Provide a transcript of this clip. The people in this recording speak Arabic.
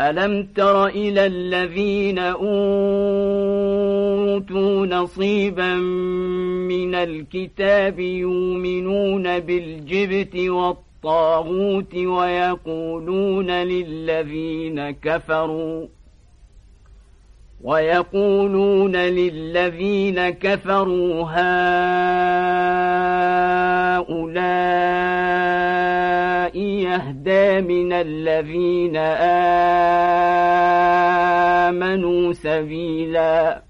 ألم تر إلى الذين أوتوا نصيبا من الكتاب يؤمنون بالجبت والطاغوت ويقولون للذين كفروا ويقولون للذين كفروا هؤلاء يهدى من الذين آمنوا سبيلاً.